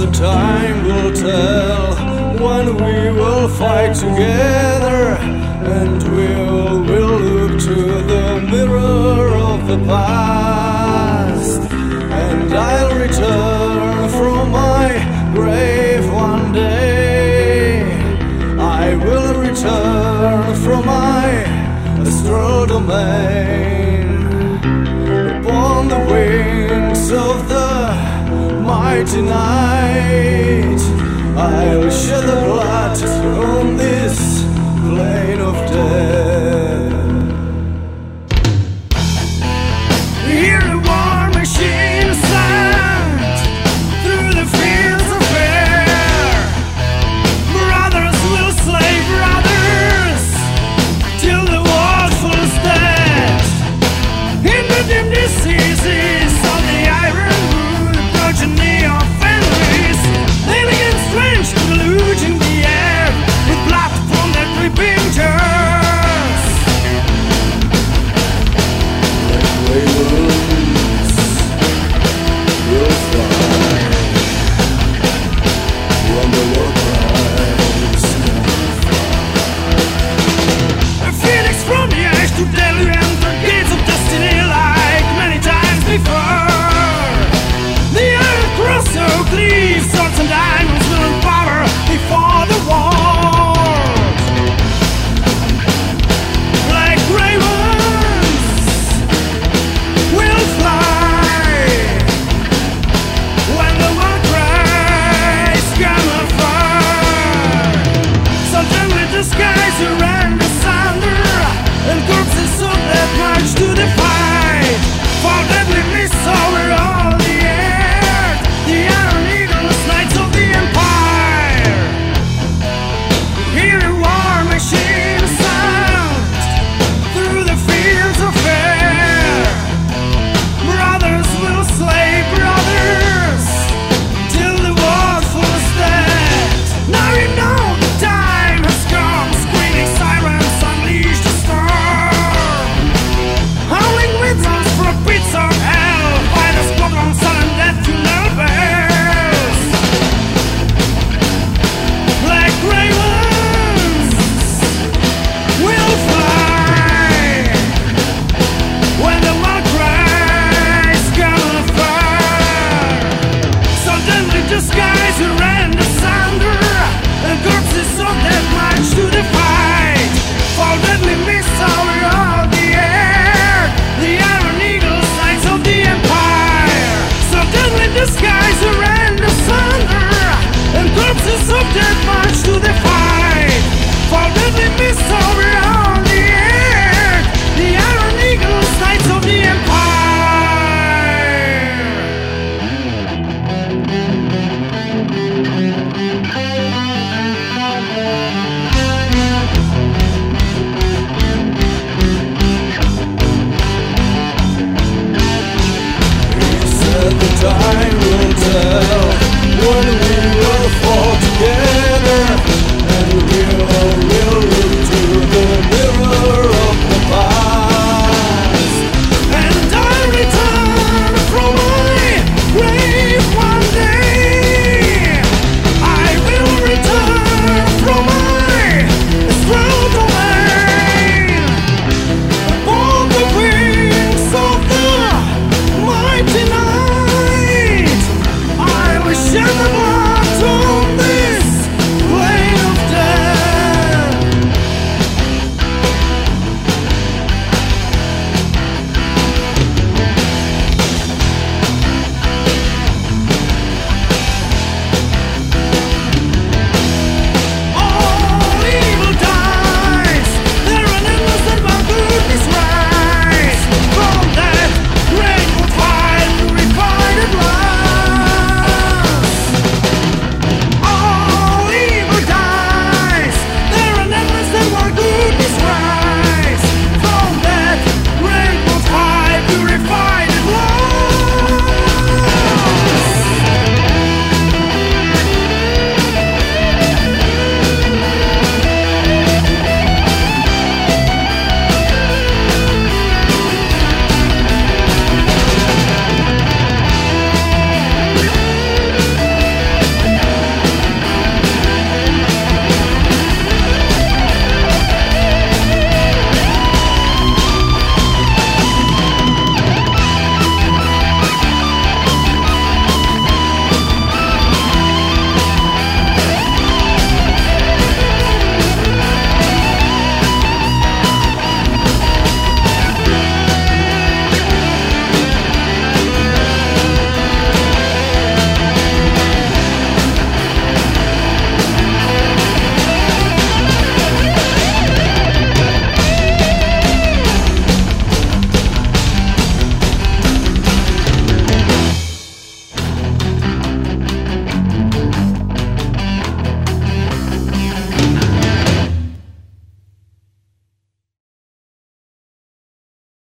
the time will tell when we will fight together and should